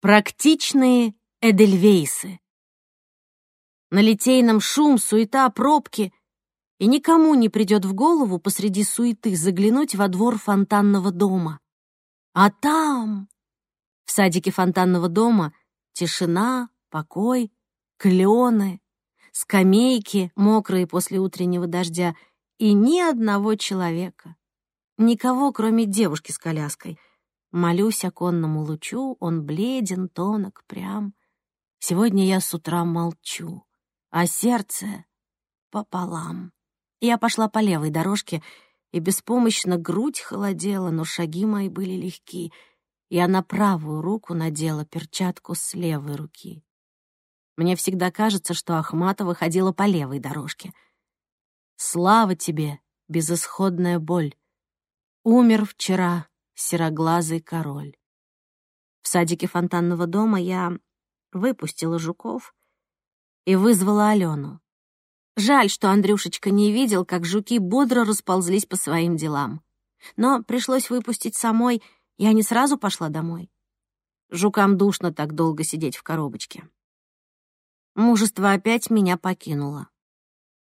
Практичные эдельвейсы. На Литейном шум, суета, пробки, и никому не придет в голову посреди суеты заглянуть во двор фонтанного дома. А там, в садике фонтанного дома, тишина, покой, клены, скамейки, мокрые после утреннего дождя, и ни одного человека. Никого, кроме девушки с коляской. Молюсь оконному лучу, он бледен, тонок, прям. Сегодня я с утра молчу, а сердце пополам. Я пошла по левой дорожке, и беспомощно грудь холодела, но шаги мои были легки. Я на правую руку надела перчатку с левой руки. Мне всегда кажется, что Ахматова ходила по левой дорожке. Слава тебе, безысходная боль! Умер вчера сероглазый король. В садике фонтанного дома я выпустила жуков и вызвала Алену. Жаль, что Андрюшечка не видел, как жуки бодро расползлись по своим делам. Но пришлось выпустить самой, я не сразу пошла домой. Жукам душно так долго сидеть в коробочке. Мужество опять меня покинуло.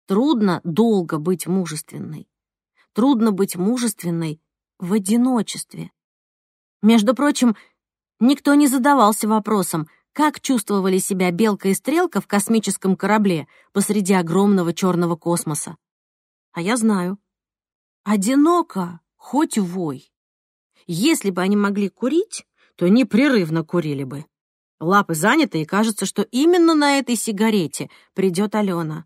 Трудно долго быть мужественной. Трудно быть мужественной в одиночестве. Между прочим, никто не задавался вопросом, как чувствовали себя Белка и Стрелка в космическом корабле посреди огромного черного космоса. А я знаю. Одиноко, хоть вой. Если бы они могли курить, то непрерывно курили бы. Лапы заняты, и кажется, что именно на этой сигарете придет Алена.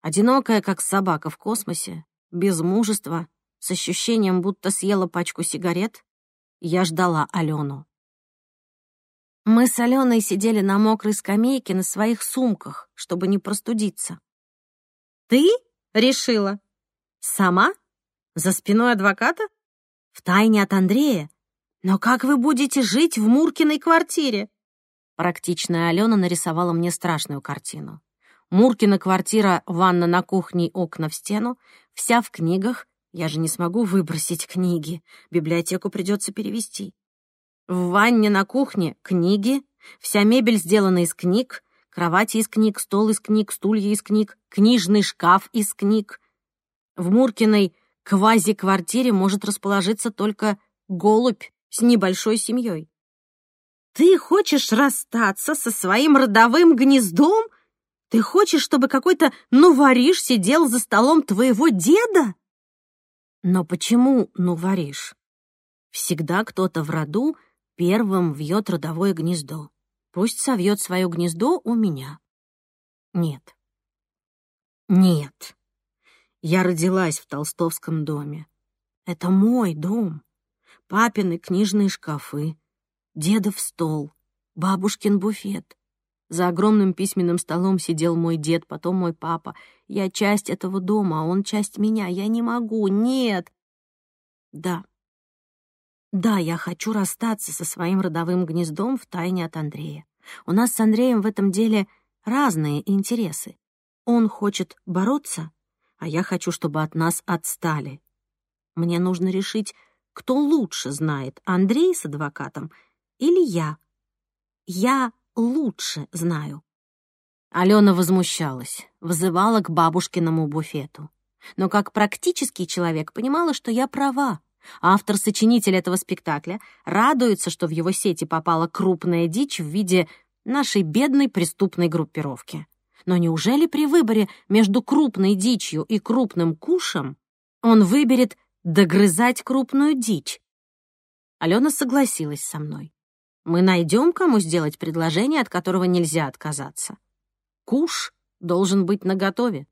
Одинокая, как собака в космосе, без мужества, с ощущением, будто съела пачку сигарет, я ждала Алену. Мы с Аленой сидели на мокрой скамейке на своих сумках, чтобы не простудиться. «Ты решила? Сама? За спиной адвоката? Втайне от Андрея? Но как вы будете жить в Муркиной квартире?» Практичная Алена нарисовала мне страшную картину. Муркина квартира, ванна на кухне, окна в стену, вся в книгах. Я же не смогу выбросить книги. Библиотеку придется перевести. В ванне на кухне книги, вся мебель сделана из книг, кровати из книг, стол из книг, стулья из книг, книжный шкаф из книг. В Муркиной квази-квартире может расположиться только голубь с небольшой семьей. Ты хочешь расстаться со своим родовым гнездом? Ты хочешь, чтобы какой-то нувариш сидел за столом твоего деда? Но почему нувариш? Всегда кто-то в роду первым вьет родовое гнездо. Пусть совьет свое гнездо у меня. Нет. Нет. Я родилась в толстовском доме. Это мой дом. Папины книжные шкафы, дедов стол, бабушкин буфет. За огромным письменным столом сидел мой дед, потом мой папа. Я часть этого дома, а он часть меня. Я не могу, нет. Да. Да, я хочу расстаться со своим родовым гнездом в тайне от Андрея. У нас с Андреем в этом деле разные интересы. Он хочет бороться, а я хочу, чтобы от нас отстали. Мне нужно решить, кто лучше знает, Андрей с адвокатом или я? Я лучше знаю. Алена возмущалась, вызывала к бабушкиному буфету. Но как практический человек понимала, что я права. Автор-сочинитель этого спектакля радуется, что в его сети попала крупная дичь в виде нашей бедной преступной группировки. Но неужели при выборе между крупной дичью и крупным кушем он выберет догрызать крупную дичь? Алена согласилась со мной. Мы найдем, кому сделать предложение, от которого нельзя отказаться. Куш должен быть наготове.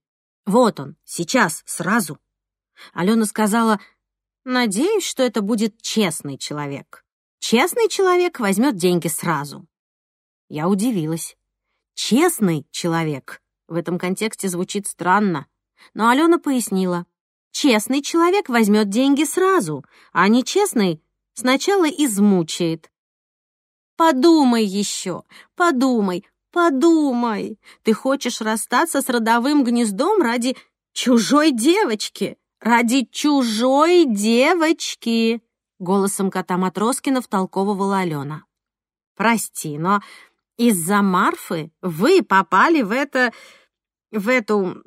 Вот он, сейчас, сразу. Алена сказала, надеюсь, что это будет честный человек. Честный человек возьмет деньги сразу. Я удивилась. Честный человек в этом контексте звучит странно, но Алена пояснила. Честный человек возьмет деньги сразу, а нечестный сначала измучает, Подумай еще, подумай, подумай. Ты хочешь расстаться с родовым гнездом ради чужой девочки? Ради чужой девочки!» Голосом кота Матроскина втолковывала Алена. прости, но из-за Марфы вы попали в это... в эту...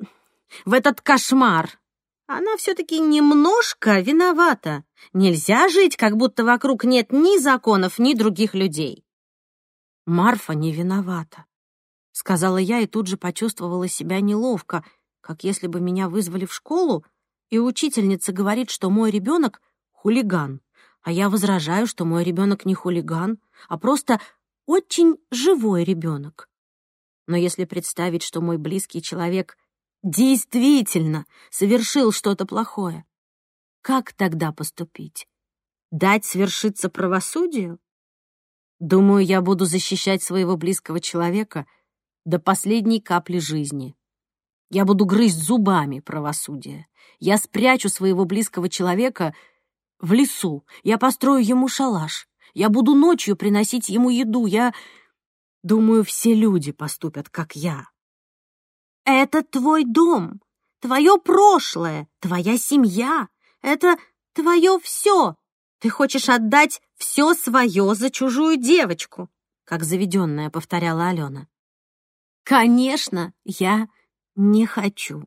в этот кошмар. Она все-таки немножко виновата. Нельзя жить, как будто вокруг нет ни законов, ни других людей. Марфа не виновата, сказала я и тут же почувствовала себя неловко, как если бы меня вызвали в школу, и учительница говорит, что мой ребенок хулиган, а я возражаю, что мой ребенок не хулиган, а просто очень живой ребенок. Но если представить, что мой близкий человек действительно совершил что-то плохое, как тогда поступить? Дать свершиться правосудию? Думаю, я буду защищать своего близкого человека до последней капли жизни. Я буду грызть зубами правосудие. Я спрячу своего близкого человека в лесу. Я построю ему шалаш. Я буду ночью приносить ему еду. Я... Думаю, все люди поступят, как я. Это твой дом, твое прошлое, твоя семья. Это твое все. Ты хочешь отдать все свое за чужую девочку, как заведенная повторяла Алена. Конечно, я не хочу.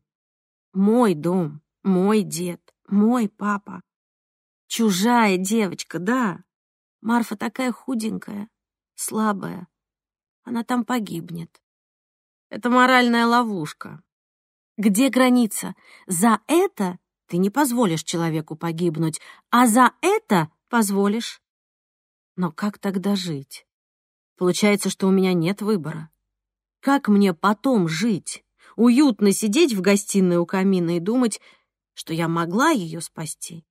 Мой дом, мой дед, мой папа. Чужая девочка, да. Марфа такая худенькая, слабая. Она там погибнет. Это моральная ловушка. Где граница? За это ты не позволишь человеку погибнуть, а за это позволишь. Но как тогда жить? Получается, что у меня нет выбора. Как мне потом жить? Уютно сидеть в гостиной у камина и думать, что я могла ее спасти,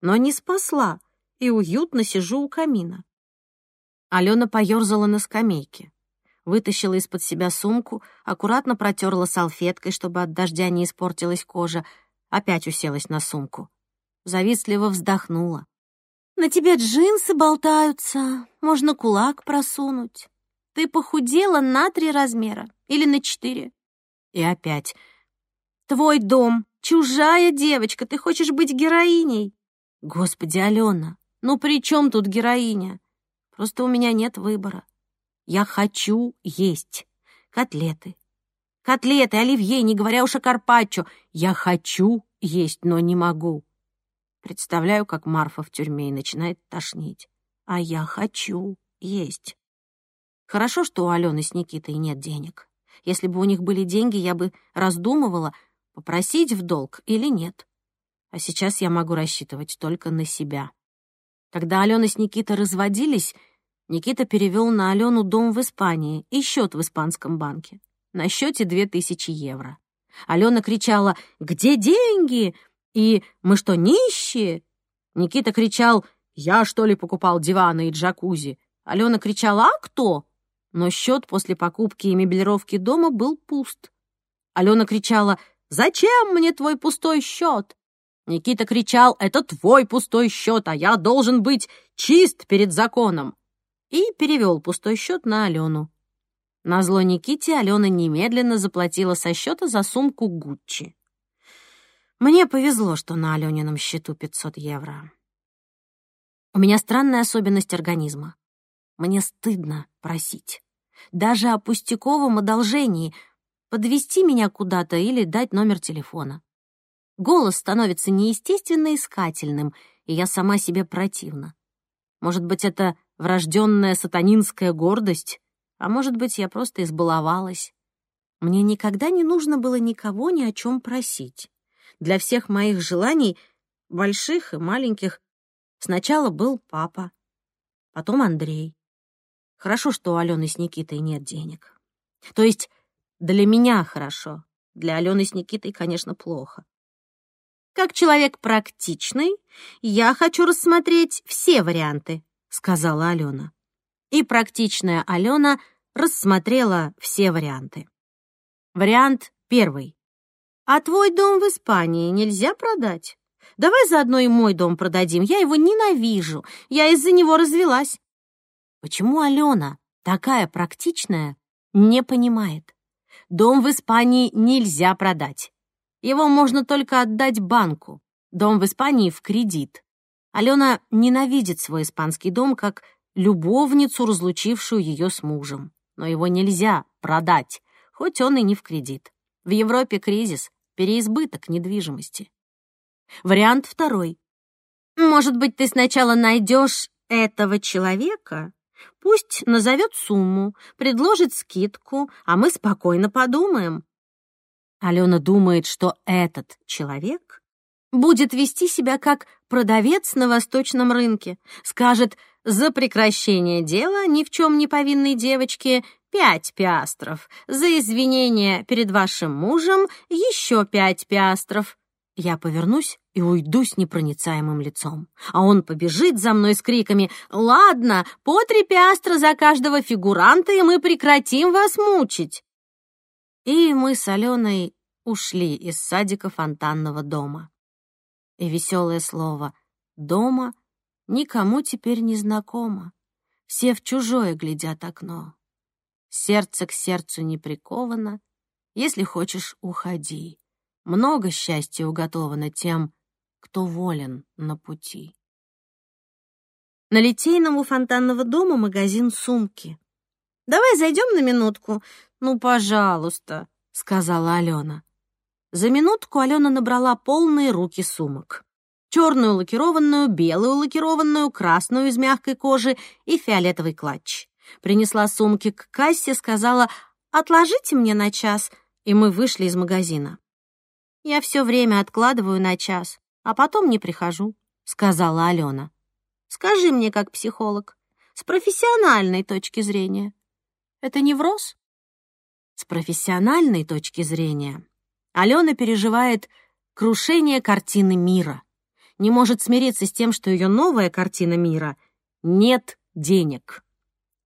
но не спасла, и уютно сижу у камина. Алена поерзала на скамейке, вытащила из-под себя сумку, аккуратно протерла салфеткой, чтобы от дождя не испортилась кожа, опять уселась на сумку. Завистливо вздохнула. «На тебе джинсы болтаются, можно кулак просунуть. Ты похудела на три размера или на четыре». И опять. «Твой дом, чужая девочка, ты хочешь быть героиней?» «Господи, Алена, ну при чем тут героиня? Просто у меня нет выбора. Я хочу есть котлеты. Котлеты, оливье, не говоря уж о карпаччо. Я хочу есть, но не могу. Представляю, как Марфа в тюрьме и начинает тошнить. А я хочу есть. Хорошо, что у Алены с Никитой нет денег. Если бы у них были деньги, я бы раздумывала, попросить в долг или нет. А сейчас я могу рассчитывать только на себя. Когда Алена с Никитой разводились, Никита перевел на Алену дом в Испании и счет в испанском банке. На счете две тысячи евро. Алена кричала «Где деньги?» и «Мы что, нищие?» Никита кричал «Я, что ли, покупал диваны и джакузи?» Алена кричала «А кто?» Но счет после покупки и меблировки дома был пуст. Алена кричала «Зачем мне твой пустой счет?» Никита кричал «Это твой пустой счет, а я должен быть чист перед законом!» и перевел пустой счет на Алену. На зло Никите Алена немедленно заплатила со счета за сумку Гуччи. Мне повезло, что на Алёнином счету 500 евро. У меня странная особенность организма. Мне стыдно просить. Даже о пустяковом одолжении подвести меня куда-то или дать номер телефона. Голос становится неестественно искательным, и я сама себе противна. Может быть, это врожденная сатанинская гордость, а может быть, я просто избаловалась. Мне никогда не нужно было никого ни о чем просить. Для всех моих желаний, больших и маленьких, сначала был папа, потом Андрей. Хорошо, что у Алены с Никитой нет денег. То есть для меня хорошо, для Алены с Никитой, конечно, плохо. Как человек практичный, я хочу рассмотреть все варианты, сказала Алена. И практичная Алена рассмотрела все варианты. Вариант первый. А твой дом в Испании нельзя продать? Давай заодно и мой дом продадим. Я его ненавижу. Я из-за него развелась. Почему Алена, такая практичная, не понимает? Дом в Испании нельзя продать. Его можно только отдать банку. Дом в Испании в кредит. Алена ненавидит свой испанский дом как любовницу, разлучившую ее с мужем. Но его нельзя продать, хоть он и не в кредит. В Европе кризис, переизбыток недвижимости. Вариант второй. Может быть, ты сначала найдешь этого человека, пусть назовет сумму, предложит скидку, а мы спокойно подумаем. Алена думает, что этот человек будет вести себя как продавец на восточном рынке, скажет «за прекращение дела ни в чем не повинной девочке пять пиастров, за извинения перед вашим мужем еще пять пиастров». Я повернусь и уйду с непроницаемым лицом. А он побежит за мной с криками «Ладно, по три пиастра за каждого фигуранта, и мы прекратим вас мучить». И мы с Аленой ушли из садика фонтанного дома. И веселое слово «дома» никому теперь не знакомо. Все в чужое глядят окно. Сердце к сердцу не приковано. Если хочешь, уходи. Много счастья уготовано тем, кто волен на пути. На Литейном у фонтанного дома магазин сумки. «Давай зайдем на минутку?» «Ну, пожалуйста», — сказала Алена. За минутку Алена набрала полные руки сумок. Черную лакированную, белую лакированную, красную из мягкой кожи и фиолетовый клатч. Принесла сумки к кассе, сказала «Отложите мне на час», и мы вышли из магазина. «Я все время откладываю на час, а потом не прихожу», — сказала Алена. «Скажи мне, как психолог, с профессиональной точки зрения, это невроз?» С профессиональной точки зрения Алена переживает крушение картины мира. Не может смириться с тем, что ее новая картина мира — нет денег.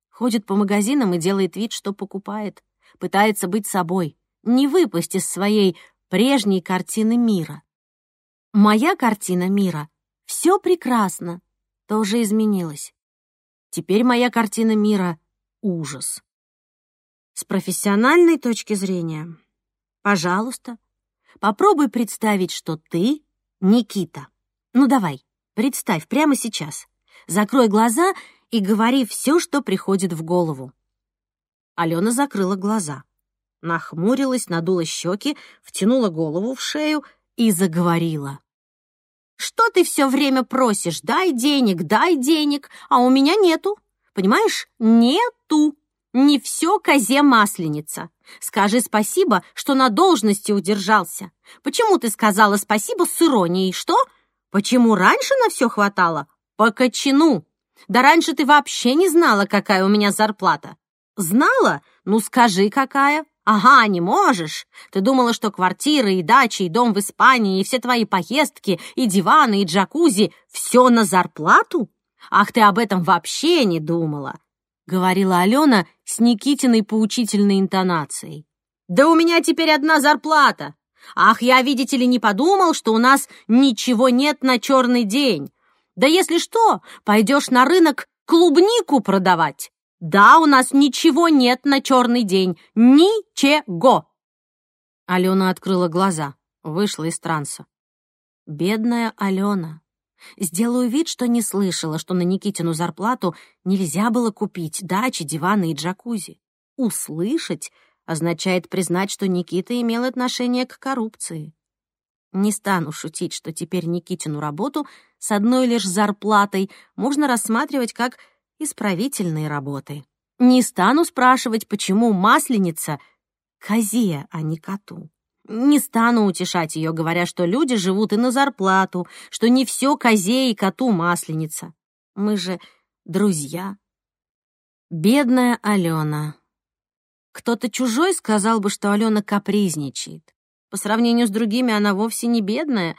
Ходит по магазинам и делает вид, что покупает. Пытается быть собой, не выпасть из своей прежней картины мира. Моя картина мира — все прекрасно, тоже изменилась. Теперь моя картина мира — ужас. С профессиональной точки зрения Пожалуйста, попробуй представить, что ты Никита. Ну давай, представь прямо сейчас. Закрой глаза и говори все, что приходит в голову. Алена закрыла глаза, нахмурилась, надула щеки, втянула голову в шею и заговорила. «Что ты все время просишь? Дай денег, дай денег, а у меня нету. Понимаешь, нету. Не все козе масленица. Скажи спасибо, что на должности удержался. Почему ты сказала спасибо с иронией? Что? Почему раньше на все хватало? По кочану. Да раньше ты вообще не знала, какая у меня зарплата. Знала? Ну скажи, какая. Ага, не можешь. Ты думала, что квартира и дача, и дом в Испании, и все твои поездки, и диваны, и джакузи — все на зарплату? Ах, ты об этом вообще не думала. — говорила Алена с Никитиной поучительной интонацией. «Да у меня теперь одна зарплата! Ах, я, видите ли, не подумал, что у нас ничего нет на черный день! Да если что, пойдешь на рынок клубнику продавать! Да, у нас ничего нет на черный день! Ничего!» Алена открыла глаза, вышла из транса. Бедная Алена. Сделаю вид, что не слышала, что на Никитину зарплату нельзя было купить дачи, диваны и джакузи. Услышать означает признать, что Никита имел отношение к коррупции. Не стану шутить, что теперь Никитину работу с одной лишь зарплатой можно рассматривать как исправительные работы. Не стану спрашивать, почему масленица — козе, а не коту. Не стану утешать ее, говоря, что люди живут и на зарплату, что не все козе и коту масленица. Мы же друзья. Бедная Алена. Кто-то чужой сказал бы, что Алена капризничает. По сравнению с другими она вовсе не бедная,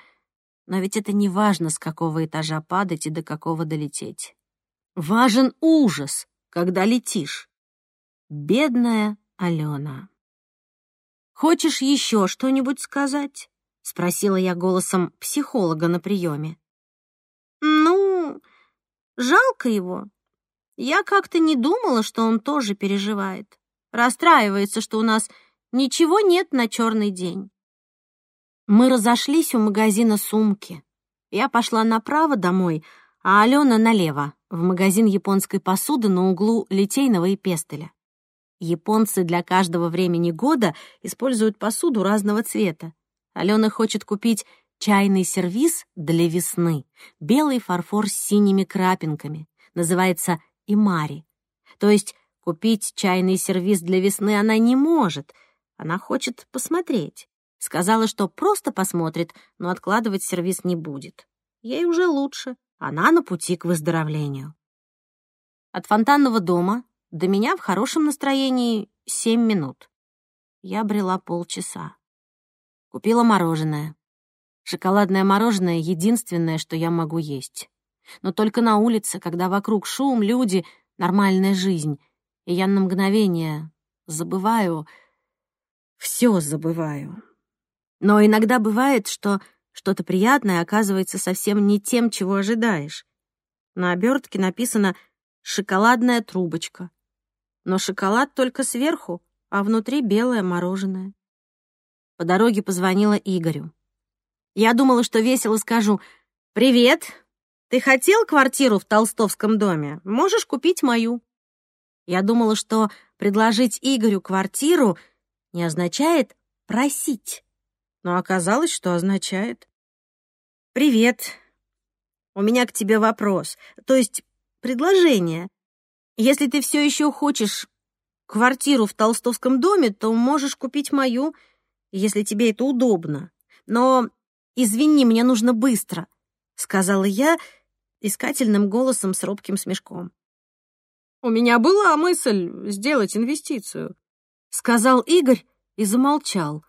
но ведь это не важно, с какого этажа падать и до какого долететь. Важен ужас, когда летишь. Бедная Алена. «Хочешь еще что-нибудь сказать?» — спросила я голосом психолога на приеме. «Ну, жалко его. Я как-то не думала, что он тоже переживает. Расстраивается, что у нас ничего нет на черный день». Мы разошлись у магазина сумки. Я пошла направо домой, а Алена налево, в магазин японской посуды на углу Литейного и Пестеля. Японцы для каждого времени года используют посуду разного цвета. Алена хочет купить чайный сервиз для весны. Белый фарфор с синими крапинками. Называется имари. То есть купить чайный сервиз для весны она не может. Она хочет посмотреть. Сказала, что просто посмотрит, но откладывать сервиз не будет. Ей уже лучше. Она на пути к выздоровлению. От фонтанного дома до меня в хорошем настроении семь минут. Я брела полчаса. Купила мороженое. Шоколадное мороженое — единственное, что я могу есть. Но только на улице, когда вокруг шум, люди, нормальная жизнь. И я на мгновение забываю... Все забываю. Но иногда бывает, что что-то приятное оказывается совсем не тем, чего ожидаешь. На обертке написано «шоколадная трубочка». Но шоколад только сверху, а внутри белое мороженое. По дороге позвонила Игорю. Я думала, что весело скажу «Привет, ты хотел квартиру в Толстовском доме? Можешь купить мою». Я думала, что предложить Игорю квартиру не означает просить но оказалось, что означает. «Привет. У меня к тебе вопрос, то есть предложение. Если ты все еще хочешь квартиру в Толстовском доме, то можешь купить мою, если тебе это удобно. Но, извини, мне нужно быстро», — сказала я искательным голосом с робким смешком. «У меня была мысль сделать инвестицию», — сказал Игорь и замолчал.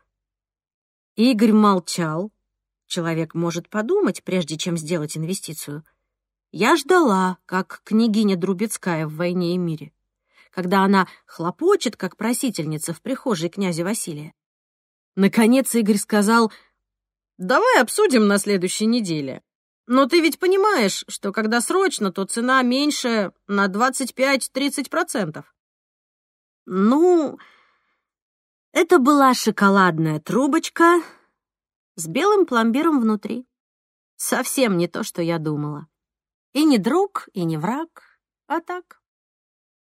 Игорь молчал. Человек может подумать, прежде чем сделать инвестицию. Я ждала, как княгиня Друбецкая в «Войне и мире», когда она хлопочет, как просительница в прихожей князя Василия. Наконец Игорь сказал, «Давай обсудим на следующей неделе. Но ты ведь понимаешь, что когда срочно, то цена меньше на 25-30%. Ну, это была шоколадная трубочка с белым пломбиром внутри. Совсем не то, что я думала. И не друг, и не враг, а так.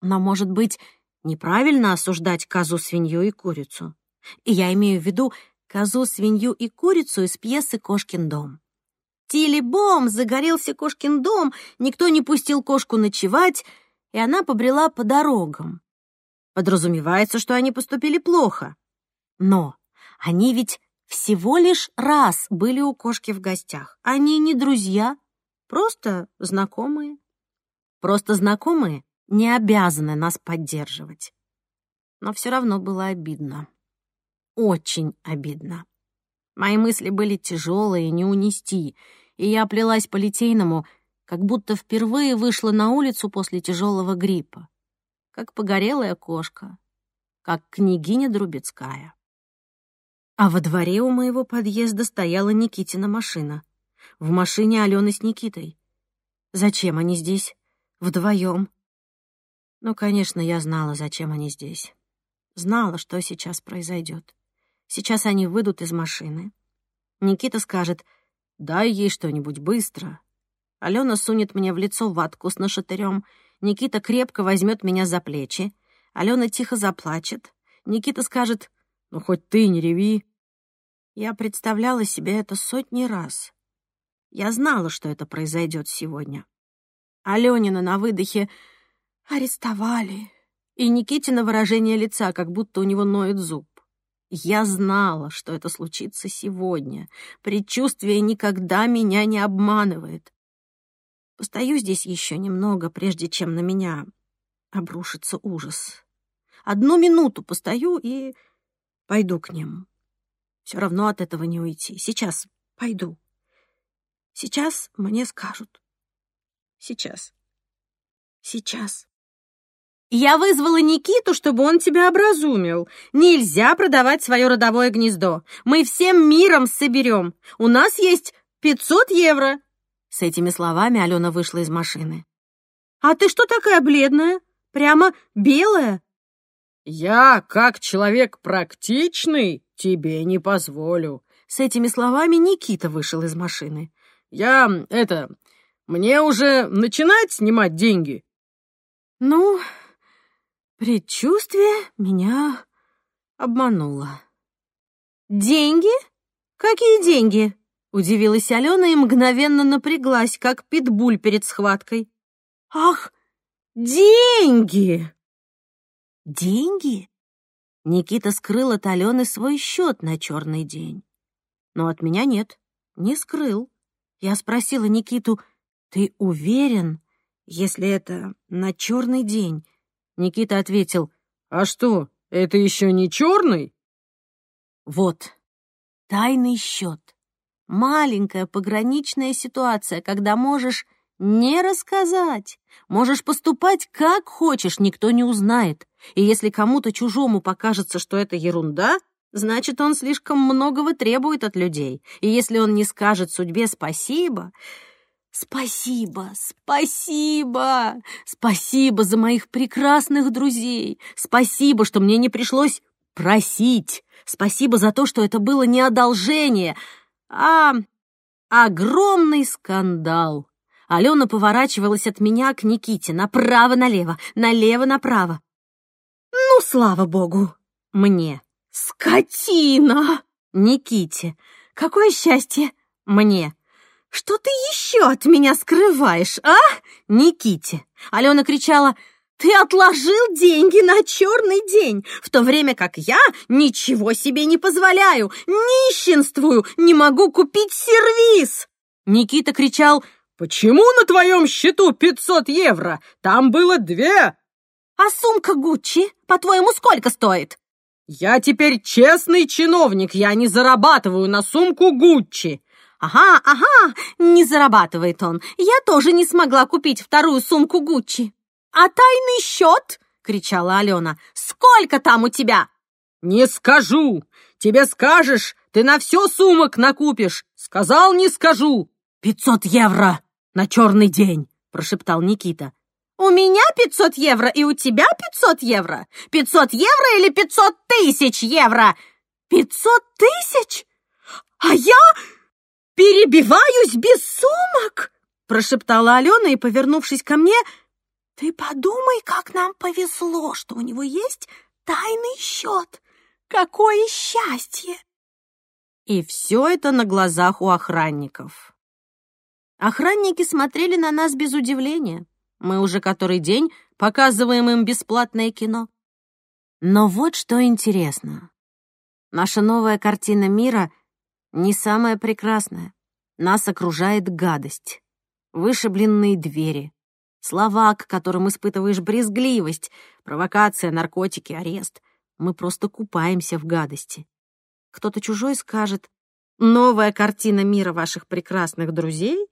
Но, может быть, неправильно осуждать козу, свинью и курицу. И я имею в виду козу, свинью и курицу из пьесы «Кошкин дом». Тили-бом, загорелся кошкин дом, никто не пустил кошку ночевать, и она побрела по дорогам. Подразумевается, что они поступили плохо. Но они ведь всего лишь раз были у кошки в гостях. Они не друзья, просто знакомые. Просто знакомые не обязаны нас поддерживать. Но все равно было обидно. Очень обидно. Мои мысли были тяжелые, не унести, и я плелась по литейному, как будто впервые вышла на улицу после тяжелого гриппа как погорелая кошка, как княгиня Друбецкая. А во дворе у моего подъезда стояла Никитина машина. В машине Алены с Никитой. Зачем они здесь? Вдвоем? Ну, конечно, я знала, зачем они здесь. Знала, что сейчас произойдет. Сейчас они выйдут из машины. Никита скажет, дай ей что-нибудь быстро. Алена сунет мне в лицо ватку с нашатырем — Никита крепко возьмет меня за плечи. Алена тихо заплачет. Никита скажет, «Ну, хоть ты не реви». Я представляла себе это сотни раз. Я знала, что это произойдет сегодня. Аленина на выдохе арестовали. И Никитина выражение лица, как будто у него ноет зуб. Я знала, что это случится сегодня. Предчувствие никогда меня не обманывает. Постою здесь еще немного, прежде чем на меня обрушится ужас. Одну минуту постою и пойду к ним. Все равно от этого не уйти. Сейчас пойду. Сейчас мне скажут. Сейчас. Сейчас. Я вызвала Никиту, чтобы он тебя образумил. Нельзя продавать свое родовое гнездо. Мы всем миром соберем. У нас есть 500 евро. С этими словами Алена вышла из машины. «А ты что такая бледная? Прямо белая?» «Я, как человек практичный, тебе не позволю». С этими словами Никита вышел из машины. «Я, это, мне уже начинать снимать деньги?» Ну, предчувствие меня обмануло. «Деньги? Какие деньги?» — удивилась Алена и мгновенно напряглась, как питбуль перед схваткой. «Ах, деньги!» «Деньги?» Никита скрыл от Алены свой счет на черный день. Но от меня нет, не скрыл. Я спросила Никиту, «Ты уверен, если это на черный день?» Никита ответил, «А что, это еще не черный?» Вот, тайный счет. Маленькая пограничная ситуация, когда можешь не рассказать. Можешь поступать как хочешь, никто не узнает. И если кому-то чужому покажется, что это ерунда, значит, он слишком многого требует от людей. И если он не скажет судьбе спасибо... Спасибо, спасибо, спасибо за моих прекрасных друзей. Спасибо, что мне не пришлось просить. Спасибо за то, что это было не одолжение, а огромный скандал. Алена поворачивалась от меня к Никите направо-налево, налево-направо. Ну, слава богу, мне. Скотина! Никите. Какое счастье! Мне. Что ты еще от меня скрываешь, а? Никите. Алена кричала, ты отложил деньги на черный день, в то время как я ничего себе не позволяю, нищенствую, не могу купить сервиз. Никита кричал, «Почему на твоем счету 500 евро? Там было две!» «А сумка Гуччи, по-твоему, сколько стоит?» «Я теперь честный чиновник, я не зарабатываю на сумку Гуччи!» «Ага, ага, не зарабатывает он. Я тоже не смогла купить вторую сумку Гуччи». «А тайный счет?» — кричала Алена. «Сколько там у тебя?» «Не скажу! Тебе скажешь, ты на все сумок накупишь! Сказал, не скажу!» «Пятьсот евро на черный день!» — прошептал Никита. «У меня пятьсот евро и у тебя пятьсот евро? Пятьсот евро или пятьсот тысяч евро? Пятьсот тысяч? А я...» «Перебиваюсь без сумок!» — прошептала Алена и, повернувшись ко мне, «Ты подумай, как нам повезло, что у него есть тайный счет! Какое счастье!» И все это на глазах у охранников. Охранники смотрели на нас без удивления. Мы уже который день показываем им бесплатное кино. Но вот что интересно. Наша новая картина мира — не самое прекрасное. Нас окружает гадость. Вышибленные двери, слова, к которым испытываешь брезгливость, провокация, наркотики, арест. Мы просто купаемся в гадости. Кто-то чужой скажет, новая картина мира ваших прекрасных друзей,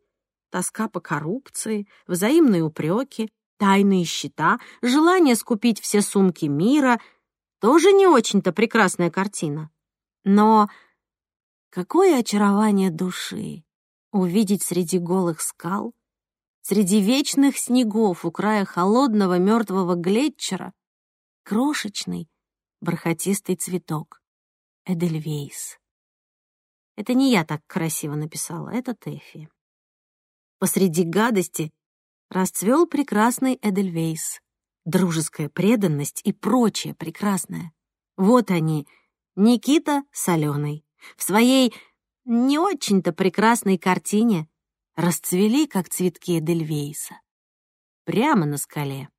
тоска по коррупции, взаимные упреки, тайные счета, желание скупить все сумки мира — тоже не очень-то прекрасная картина. Но Какое очарование души увидеть среди голых скал, среди вечных снегов у края холодного мертвого глетчера крошечный бархатистый цветок — Эдельвейс. Это не я так красиво написала, это Тэфи. Посреди гадости расцвел прекрасный Эдельвейс, дружеская преданность и прочее прекрасное. Вот они, Никита с Аленой в своей не очень-то прекрасной картине расцвели, как цветки Эдельвейса, прямо на скале.